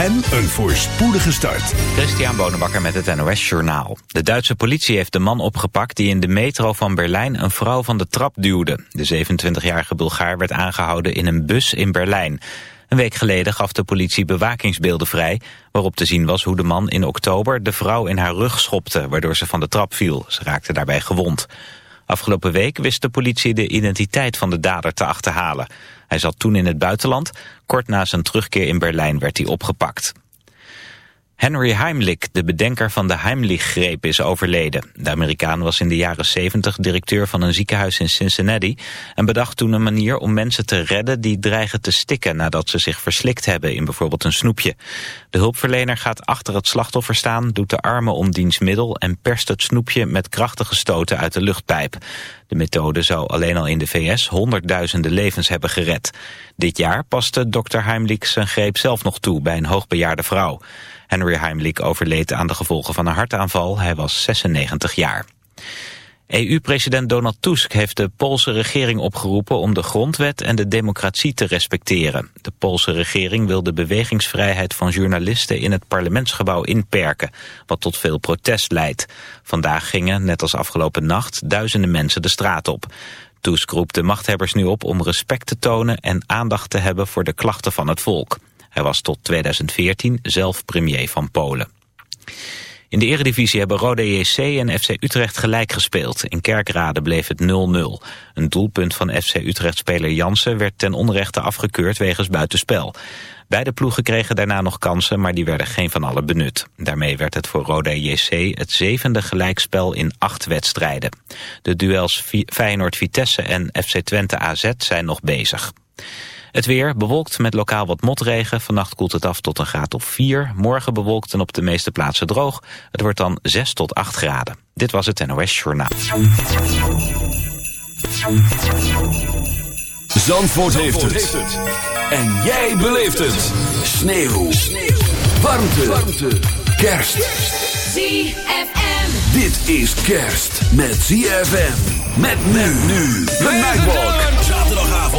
en een voorspoedige start. Christian Bonenbakker met het NOS Journaal. De Duitse politie heeft de man opgepakt die in de metro van Berlijn een vrouw van de trap duwde. De 27-jarige Bulgaar werd aangehouden in een bus in Berlijn. Een week geleden gaf de politie bewakingsbeelden vrij... waarop te zien was hoe de man in oktober de vrouw in haar rug schopte... waardoor ze van de trap viel. Ze raakte daarbij gewond. Afgelopen week wist de politie de identiteit van de dader te achterhalen. Hij zat toen in het buitenland. Kort na zijn terugkeer in Berlijn werd hij opgepakt. Henry Heimlich, de bedenker van de Heimlich-greep, is overleden. De Amerikaan was in de jaren 70 directeur van een ziekenhuis in Cincinnati... en bedacht toen een manier om mensen te redden die dreigen te stikken... nadat ze zich verslikt hebben in bijvoorbeeld een snoepje. De hulpverlener gaat achter het slachtoffer staan, doet de armen om diens middel... en perst het snoepje met krachtige stoten uit de luchtpijp. De methode zou alleen al in de VS honderdduizenden levens hebben gered. Dit jaar paste dokter Heimlich zijn greep zelf nog toe bij een hoogbejaarde vrouw. Henry Heimlich overleed aan de gevolgen van een hartaanval. Hij was 96 jaar. EU-president Donald Tusk heeft de Poolse regering opgeroepen om de grondwet en de democratie te respecteren. De Poolse regering wil de bewegingsvrijheid van journalisten in het parlementsgebouw inperken, wat tot veel protest leidt. Vandaag gingen, net als afgelopen nacht, duizenden mensen de straat op. Tusk roept de machthebbers nu op om respect te tonen en aandacht te hebben voor de klachten van het volk. Hij was tot 2014 zelf premier van Polen. In de eredivisie hebben Rode JC en FC Utrecht gelijk gespeeld. In Kerkrade bleef het 0-0. Een doelpunt van FC Utrecht-speler Jansen werd ten onrechte afgekeurd wegens buitenspel. Beide ploegen kregen daarna nog kansen, maar die werden geen van allen benut. Daarmee werd het voor Rode JC het zevende gelijkspel in acht wedstrijden. De duels Feyenoord-Vitesse en FC Twente-AZ zijn nog bezig. Het weer bewolkt met lokaal wat motregen. Vannacht koelt het af tot een graad of 4. Morgen bewolkt en op de meeste plaatsen droog. Het wordt dan 6 tot 8 graden. Dit was het NOS Journaal. Zandvoort, heeft, het. En jij beleeft het. Sneeuw. Sneeuw. Warmte. Warmte. Kerst. ZFM. Dit is kerst met ZFM. Met men nu. The Nightwalk.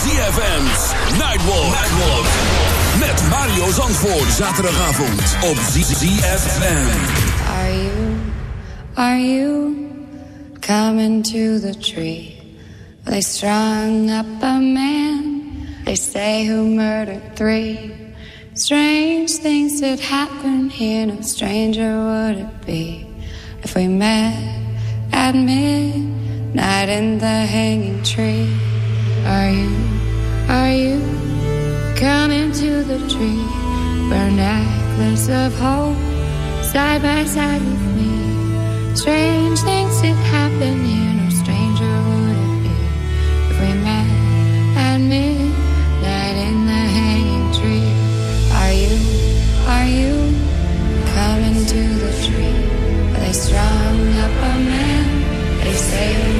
ZFM's Nightwalk. Nightwalk. Met Mario Zandvoort. Zaterdagavond op ZFM. Are you, are you coming to the tree? They strung up a man, they say who murdered three. Strange things that happen here, no stranger would it be if we met at midnight in the hanging tree. Are you, are you coming to the tree? A necklace of hope side by side with me. Strange things that happen here, no stranger would it be if we met at midnight in the hanging tree. Are you, are you coming to the tree? They strung up a man, they say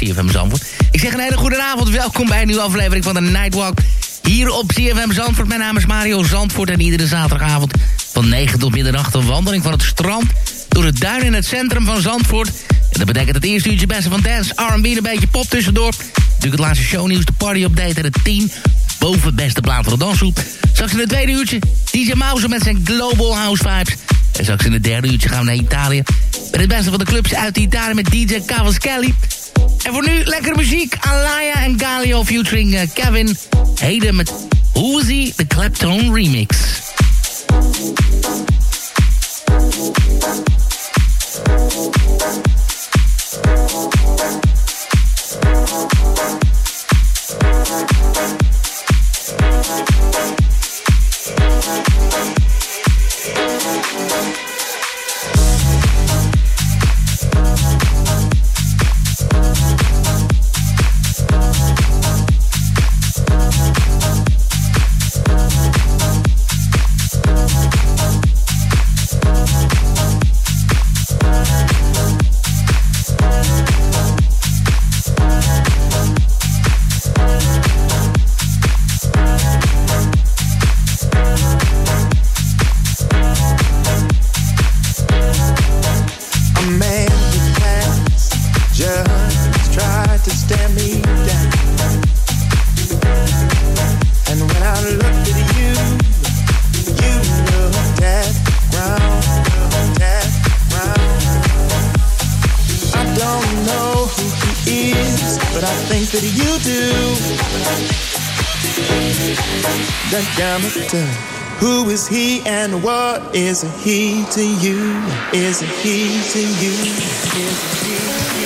CFM Zandvoort. Ik zeg een hele goede avond. Welkom bij een nieuwe aflevering van de Nightwalk. Hier op CFM Zandvoort. Mijn naam is Mario Zandvoort. En iedere zaterdagavond van 9 tot middernacht... een wandeling van het strand door het duin in het centrum van Zandvoort. En dat betekent het eerste uurtje beste van dance, R&B... een beetje pop tussendoor. Natuurlijk het laatste shownieuws, de party update en het 10 boven beste plaat van de dansgroep. Straks in het tweede uurtje DJ Mouse met zijn Global House Vibes. En straks in het derde uurtje gaan we naar Italië. Met het beste van de clubs uit Italië met DJ Kelly. En voor nu lekkere muziek. Alaya en Galio featuring uh, Kevin. Heden met Uzi, de Clapton remix. And what is he to you? Is he to you?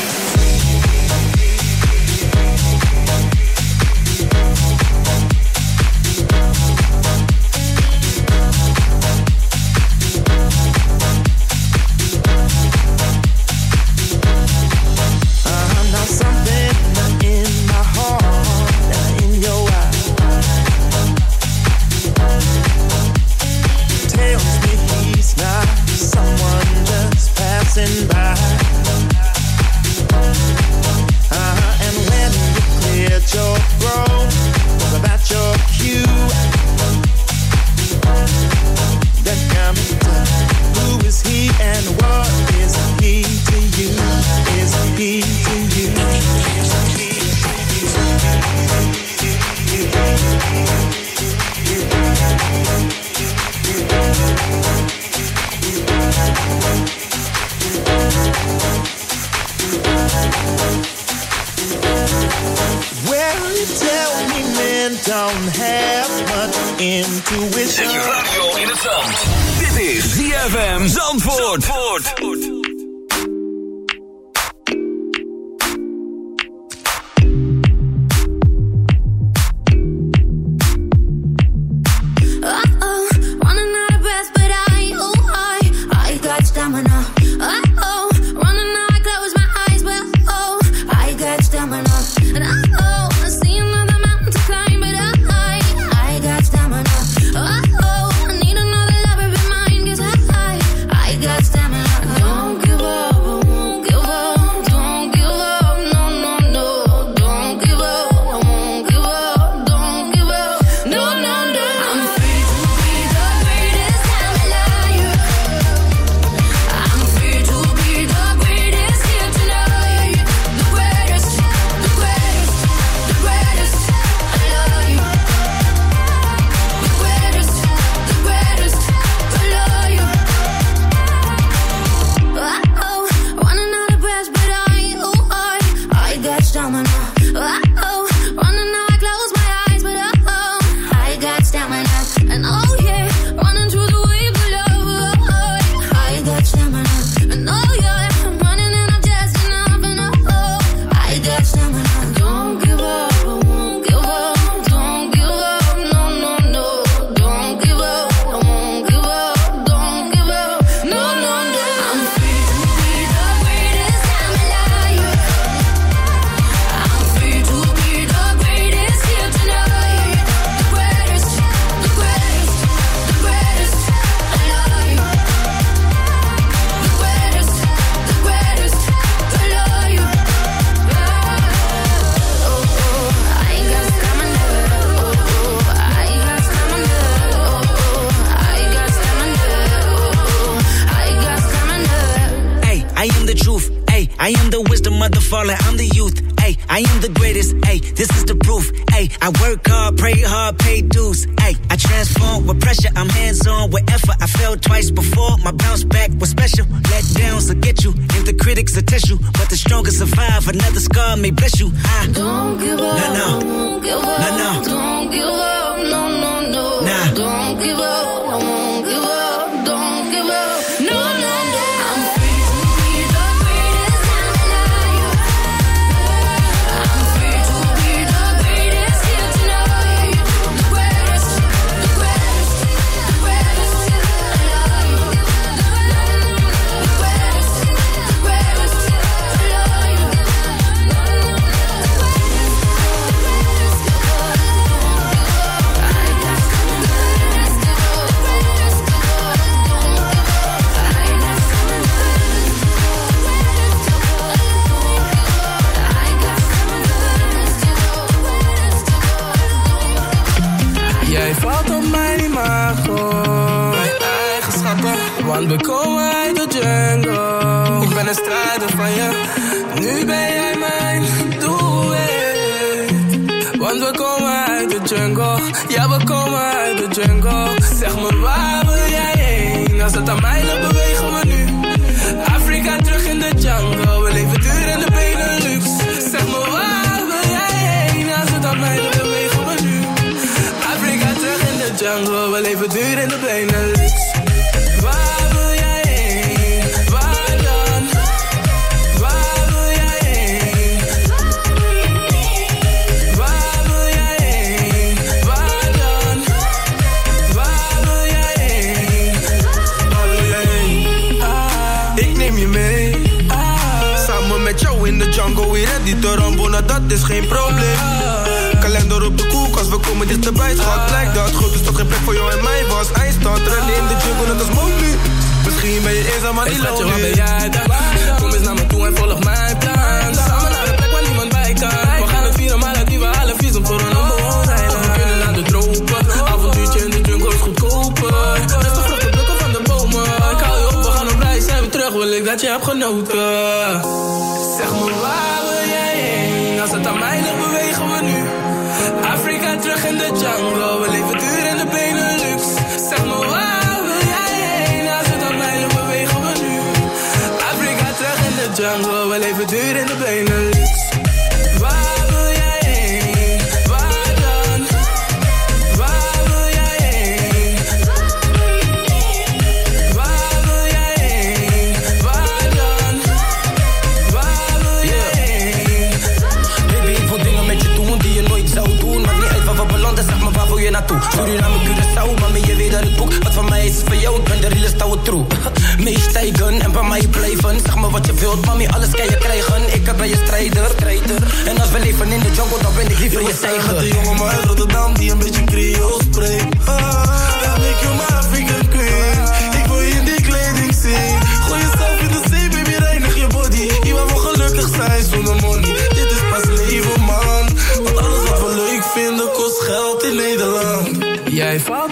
true. Meestijgen en bij mij blijven. Zeg maar wat je wilt, mami, alles kan je krijgen. Ik ben je strijder, strijder. En als we leven in de jungle, dan ben ik liever je stijger. de jongen maar uit Rotterdam die een beetje creole spreekt. Ah, dan ben ik je maar African queen. Ik wil je in die kleding zien. Gooi jezelf in de zee, baby, reinig je body. Iemand wil gelukkig zijn zonder money. Dit is pas leven, man. Want alles wat we leuk vinden kost geld in Nederland. Jij valt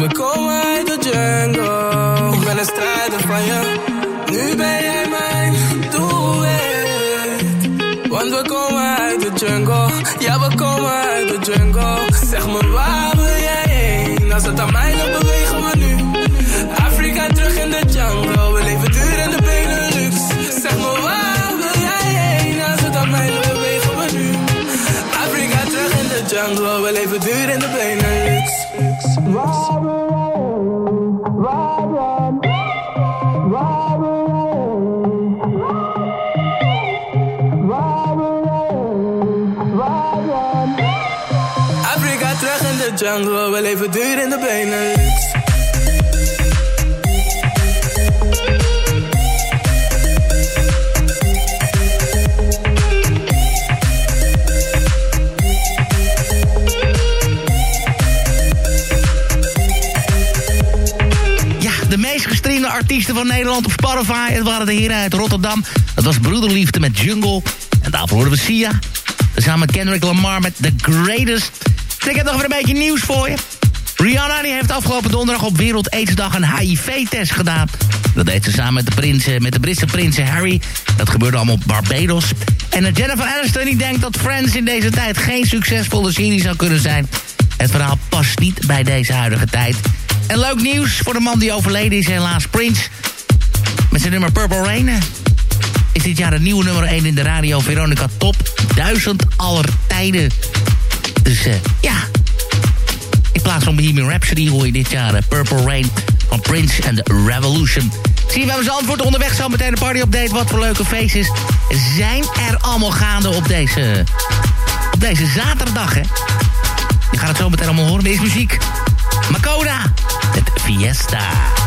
we komen uit de jungle. Ik ben een strijder van je, nu ben jij mijn doelwit. Want we komen uit de jungle, ja we komen uit de jungle. Zeg maar waar wil jij heen, als het aan mij ligt bewegen we nu. Afrika terug in de jungle, we leven duur in de Benelux. Zeg maar waar wil jij heen, als het aan mij ligt bewegen we nu. Afrika terug in de jungle, we leven duur in de Benelux. Afrika terug in de jungle, we leven duur in de benen. van Nederland op Spotify. Het waren de heren uit Rotterdam. Dat was Broederliefde met Jungle. En daarvoor hoorden we Sia. Samen met Kendrick Lamar met The Greatest. En ik heb nog weer een beetje nieuws voor je. Rihanna die heeft afgelopen donderdag op Wereld Aidsdag een HIV-test gedaan. Dat deed ze samen met de, prinsen, eh, met de Britse prins Harry. Dat gebeurde allemaal op Barbados. En eh, Jennifer Aniston die denkt dat Friends in deze tijd geen succesvolle serie zou kunnen zijn. Het verhaal past niet bij deze huidige tijd. En leuk nieuws voor de man die overleden is helaas, Prince. Met zijn nummer Purple Rain is dit jaar het nieuwe nummer 1 in de radio Veronica Top 1000 aller tijden. Dus eh, ja, in plaats van Bohemian Rhapsody hoor je dit jaar eh, Purple Rain van Prince and the Revolution. Zie je bij mijn antwoord onderweg zo meteen de party-update. Wat voor leuke feestjes zijn er allemaal gaande op deze, op deze zaterdag, hè? Je gaat het zo meteen allemaal horen. Deze muziek. Makoda met Fiesta.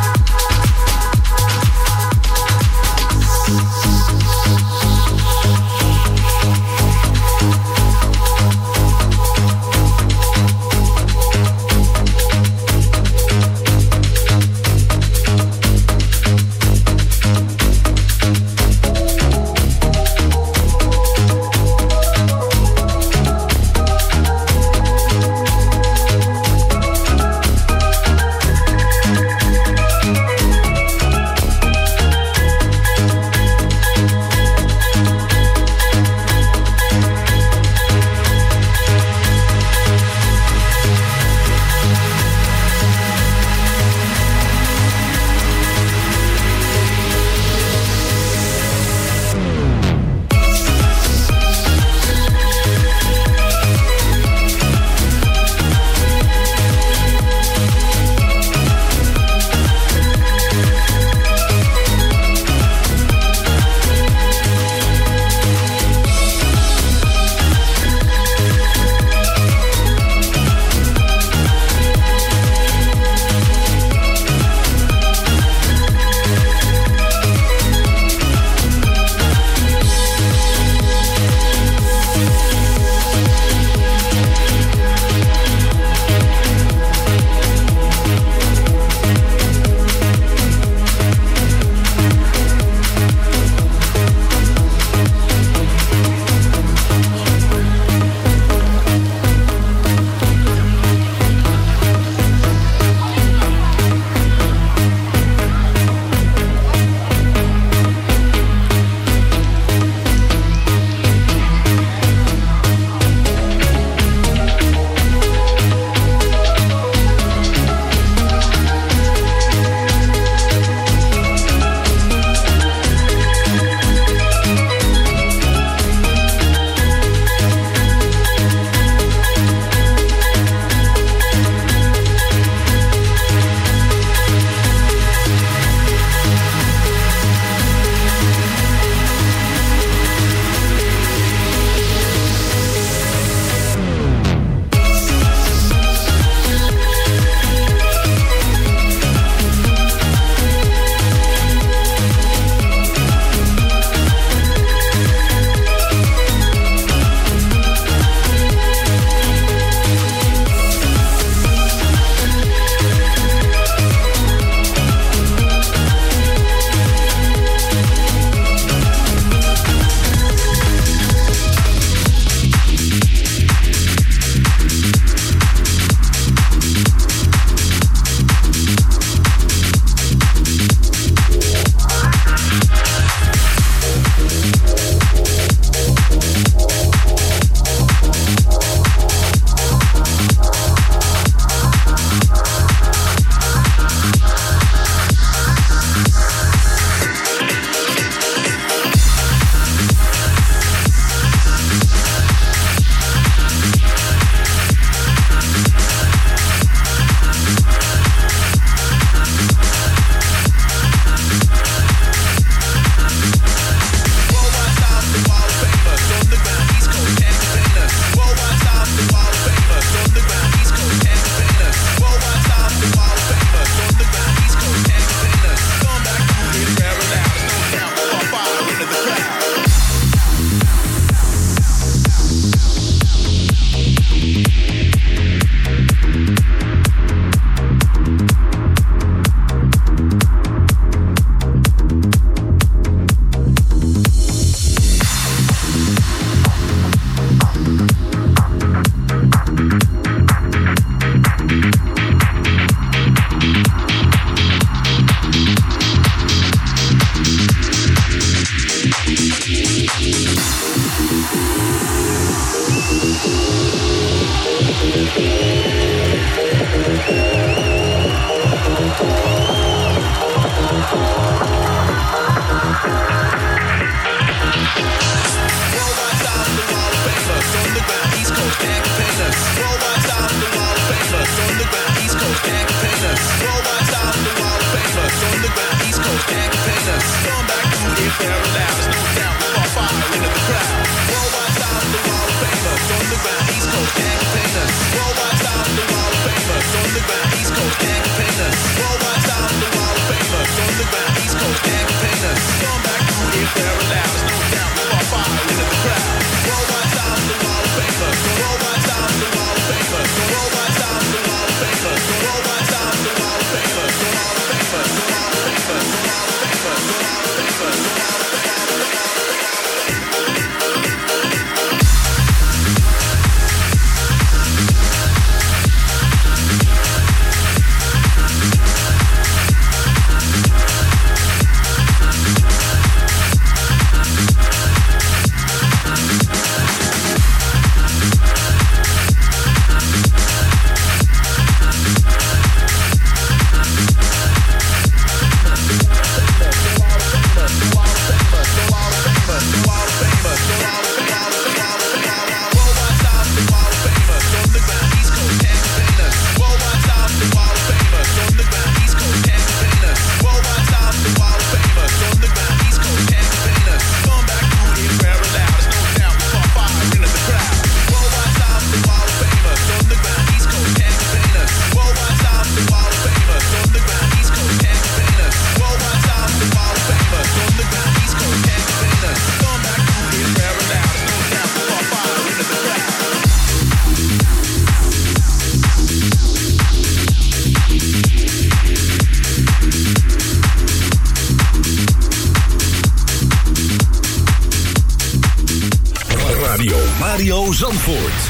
Mario Zandvoort.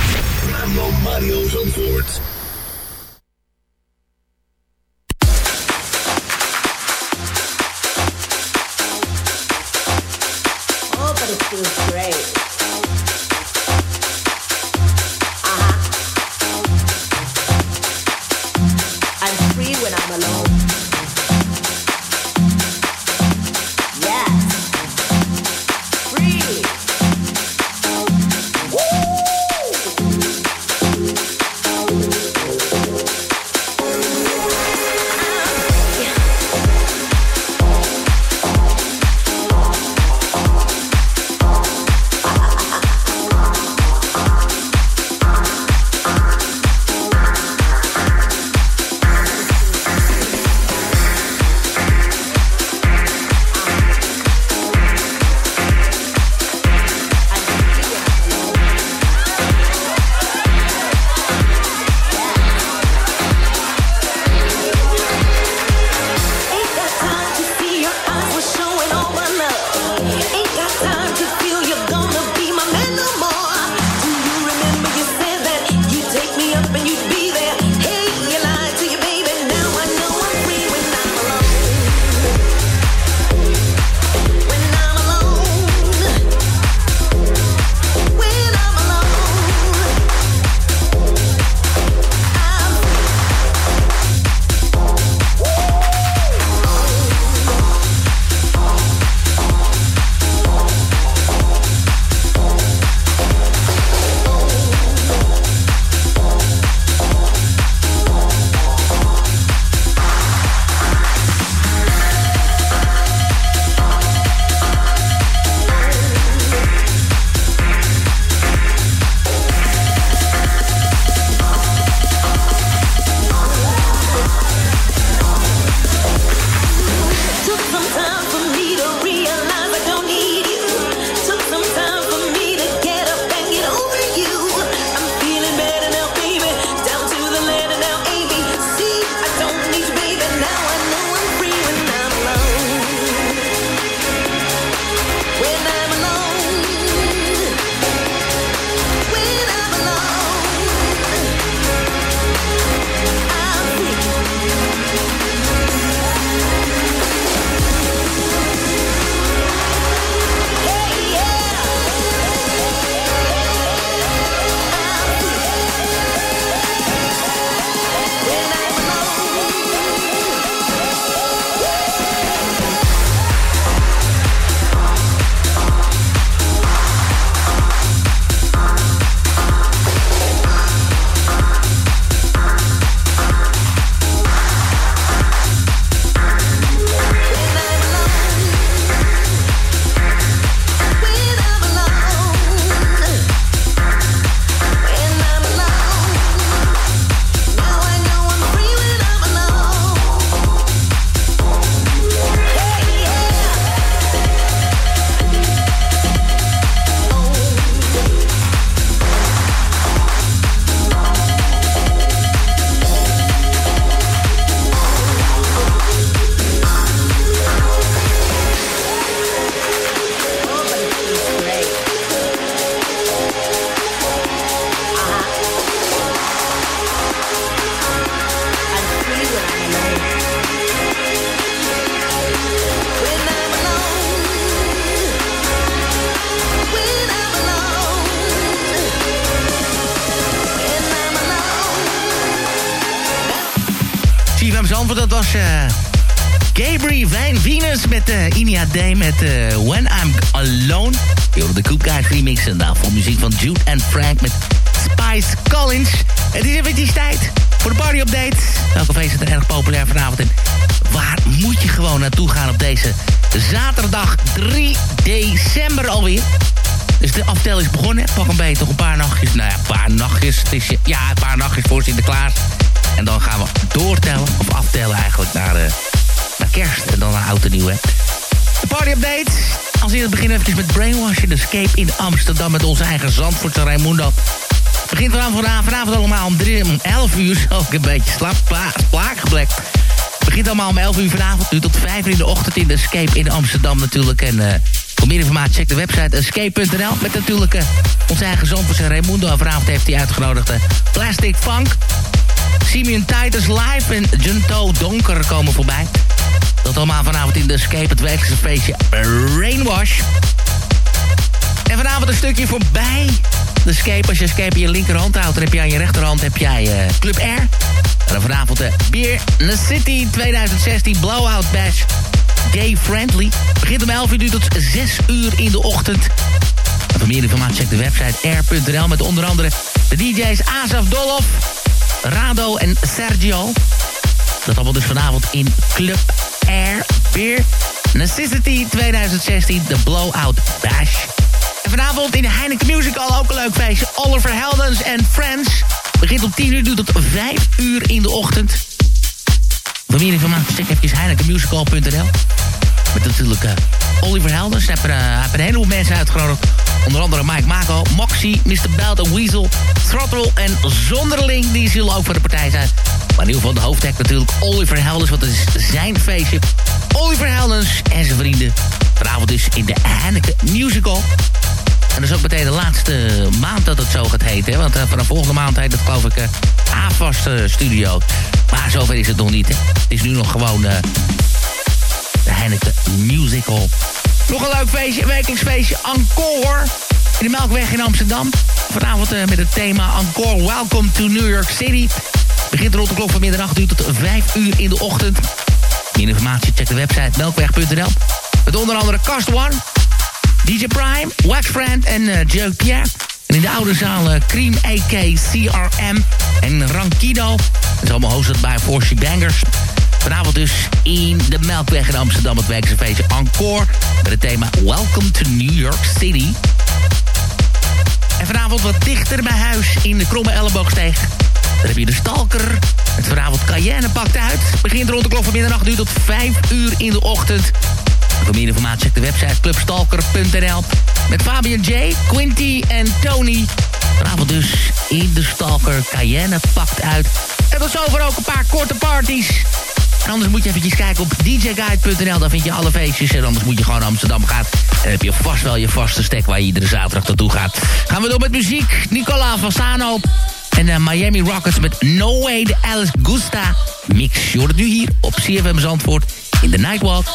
Radio Mario Zandvoort. Day met eh, When I'm Alone. Je de Coop Guys remix en daarvoor muziek van Jude en Frank met Spice Collins. Het is eventjes tijd voor de party update. Welke feesten zijn erg populair vanavond en waar moet je gewoon naartoe gaan op deze zaterdag 3 december alweer? Dus de aftel is begonnen. Pak een beetje toch een paar nachtjes. Nou ja, een paar nachtjes. Het is, ja, een paar nachtjes voor Sinterklaas. En dan gaan we doortellen, of aftellen eigenlijk, naar, eh, naar kerst. En dan naar oud en nieuw. Party update. Als eerst beginnen we even met Brainwash in Escape in Amsterdam... met onze eigen Zandvoortse Raimundo. Begint vanavond, vanavond, allemaal om, om 11 uur. Ook een beetje slap. Begint allemaal om 11 uur vanavond. Nu tot 5 uur in de ochtend in de Escape in Amsterdam natuurlijk. En eh, voor meer informatie check de website escape.nl. Met natuurlijk eh, onze eigen Zandvoortse Raimundo. En vanavond heeft hij uitgenodigd eh, Plastic Funk... Simeon Titus live en Junto Donker komen voorbij. Dat allemaal vanavond in de Escape, het wekelijkse feestje Rainwash. En vanavond een stukje voorbij. De Escape, als je Escape in je linkerhand houdt... dan heb je aan je rechterhand heb jij eh, Club R. En dan vanavond de Beer the City 2016 Blowout Bash. Gay Friendly. Begint om 11 uur, tot 6 uur in de ochtend. En voor meer informatie check de website r.nl... met onder andere de DJ's Asaf Dolof... Rado en Sergio. Dat allemaal dus vanavond in Club Beer Necessity 2016, de Blowout Bash. En vanavond in Heineken Music Hall ook een leuk feestje. Oliver Heldens en Friends. Begint om 10 uur, duurt tot 5 uur in de ochtend. Voor meer informatie check even heinekenmusical.nl. Met natuurlijk uh, Oliver Heldens. Hij heeft, hij heeft een heleboel mensen uitgenodigd. Onder andere Mike Mako, Moxie, Mr. Belt Weasel, Throttle en Zonderling. Die zullen ook voor de partij zijn. Maar in ieder geval de hoofdhek natuurlijk Oliver Heldens. Want het is zijn feestje. Oliver Heldens en zijn vrienden. Vanavond dus in de Heineken Musical. En dat is ook meteen de laatste maand dat het zo gaat heten. Hè? Want uh, vanaf volgende maand heet het geloof ik uh, Studio. Maar zover is het nog niet. Het is nu nog gewoon de Heineken Musical. Nog een leuk feestje, een werkingsfeestje. Encore. In de Melkweg in Amsterdam. Vanavond met het thema Encore Welcome to New York City. Begint rond de klok van middernacht uur tot 5 uur in de ochtend. Meer informatie check de website melkweg.nl. Met onder andere Cast One. DJ Prime, Wax Friend en uh, Joe Pierre. En in de oude zaal uh, Cream AK, CRM en Rankido. Het is allemaal hosted bij Forcy Bangers. Vanavond dus in de Melkweg in Amsterdam het werkse feestje Encore. Met het thema Welcome to New York City. En vanavond wat dichter bij huis in de Kromme Elleboogsteeg. Daar heb je de Stalker. Het vanavond Cayenne pakt uit. Begint rond de klok van middernacht nu tot 5 uur in de ochtend. Voor meer informatie check de website clubstalker.nl. Met Fabian J, Quinty en Tony. Vanavond dus in de Stalker. Cayenne pakt uit. En tot zover ook een paar korte parties. En anders moet je eventjes kijken op djguide.nl. Daar vind je alle feestjes. En anders moet je gewoon naar Amsterdam gaan. En heb je vast wel je vaste stek waar je iedere zaterdag naartoe gaat. Gaan we door met muziek. Nicola Fasano. En uh, Miami Rockets met No Way, de Alice Gusta mix. Je nu hier op CFM Zandvoort in de Nightwalk.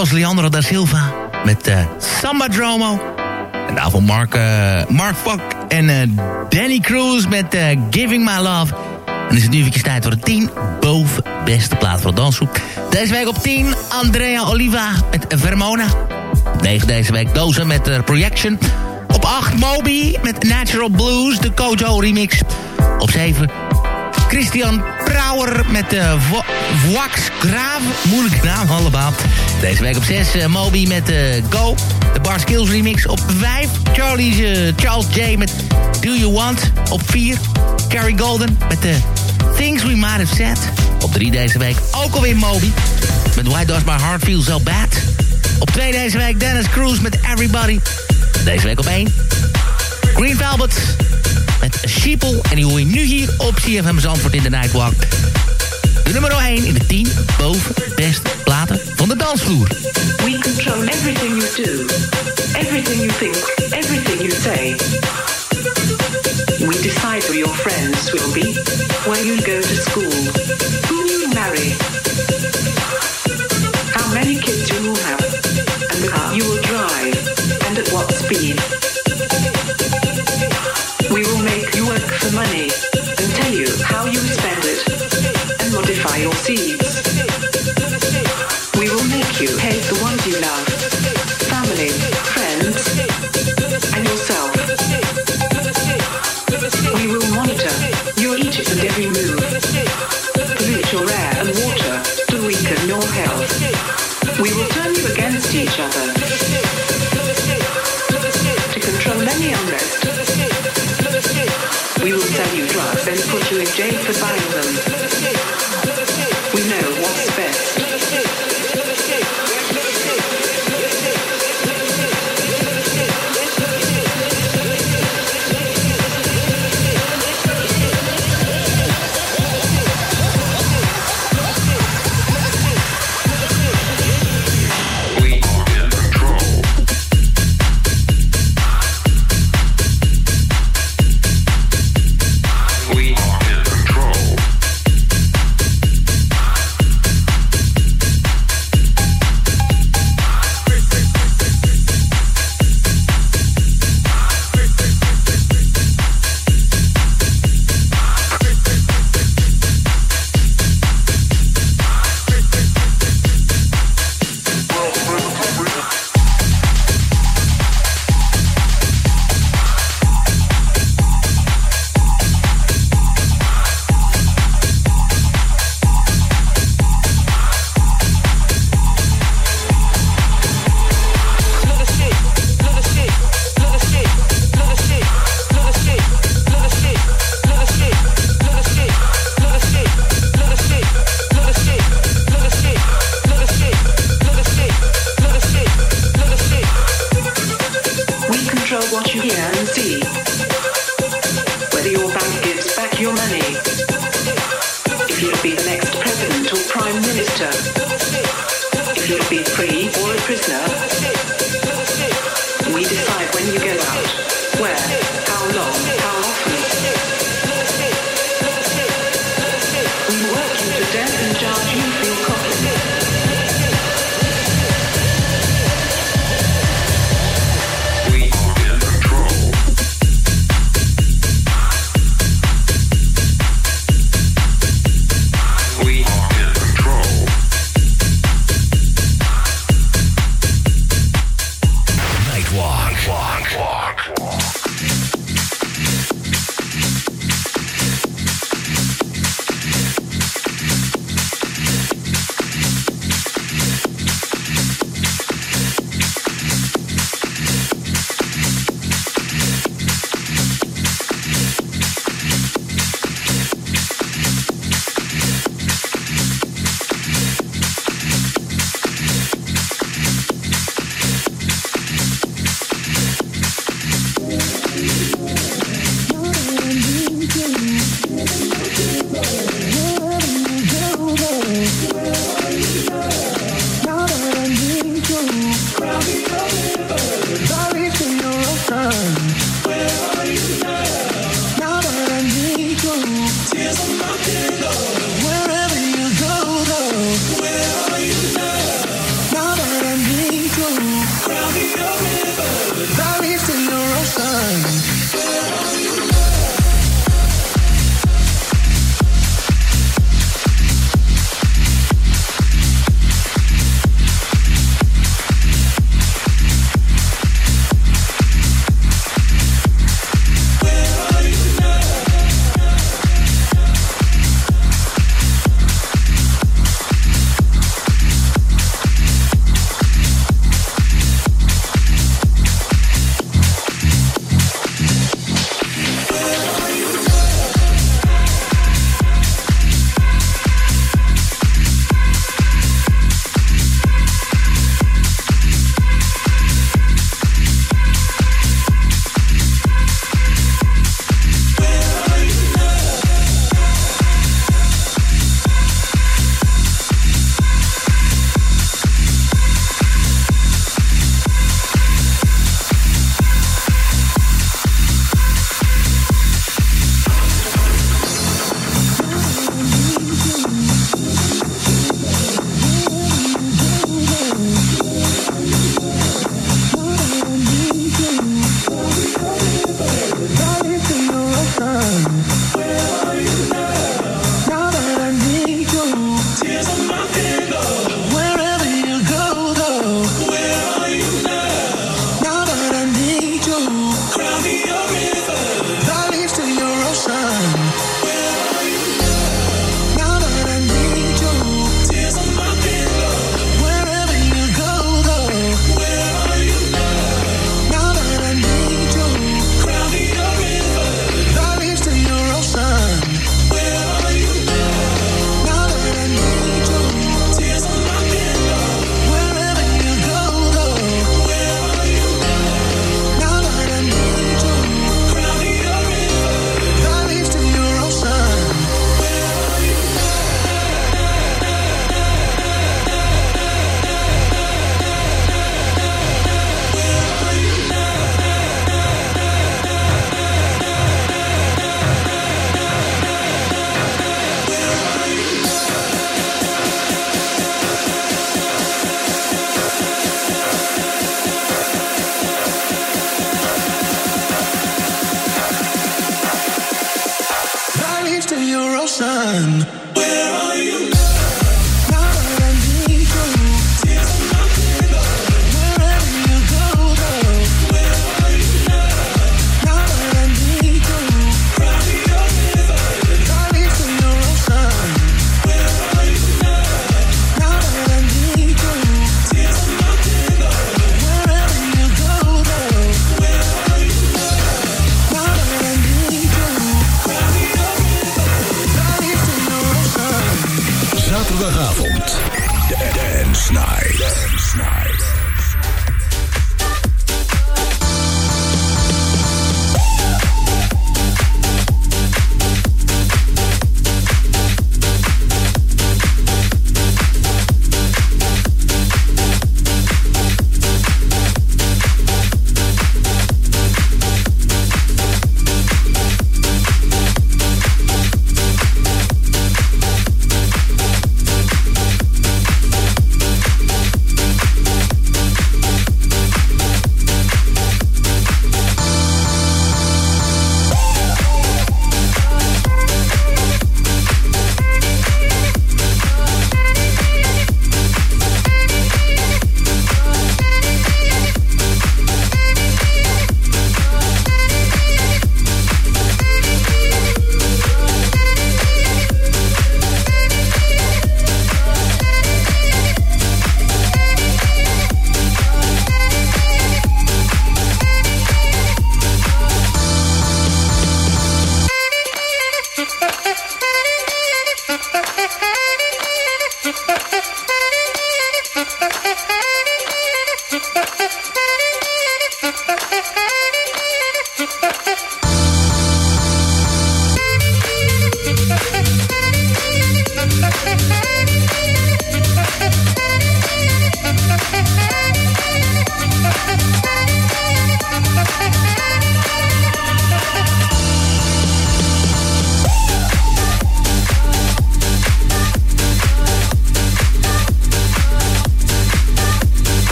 Was Leandro da Silva met eh, Samba Dromo. En daarvoor Mark, eh, Mark Fock en eh, Danny Cruz met Giving My Love. En is het nu eventjes tijd voor de 10 boven beste plaat voor de dansgroep. Deze week op 10 Andrea Oliva met Vermona. Op 9 deze week Doza met Projection. Op 8 Moby met Natural Blues, de Kojo remix. Op 7 Christian Brouwer met de Voix Graaf. Moeilijke naam allemaal. Deze week op 6 Moby met de Go. De Bar Skills remix. Op 5 Charlie's, eh, Charles J met Do You Want. Op 4 Carrie Golden met de Things We Might Have Said. Op 3 deze week ook alweer Moby. Met Why Does My Heart Feel So Bad. Op 2 deze week Dennis Cruz met Everybody. Deze week op 1 Green Velvet met Sheeple. En die hoor je nu hier op CFM Zandvoort in de Nightwalk. De nummer 1 in de 10 boven beste platen van de dansvloer. We control everything you do, everything you think, everything you say. We decide who your friends will be, where you go to school,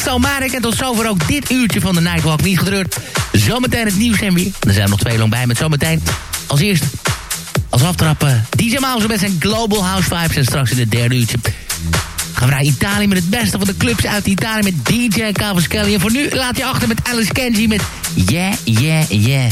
Saxo Marek. En tot zover ook dit uurtje van de Nightwalk niet gedreurd. Zometeen het nieuws en weer. Er zijn nog twee lang bij met zometeen als eerste. Als aftrappen DJ Mouse met zijn Global House Vibes. En straks in het derde uurtje gaan we naar Italië met het beste van de clubs uit Italië met DJ Cavaschelli. En voor nu laat je achter met Alice Kenji met Yeah, Yeah, Yeah.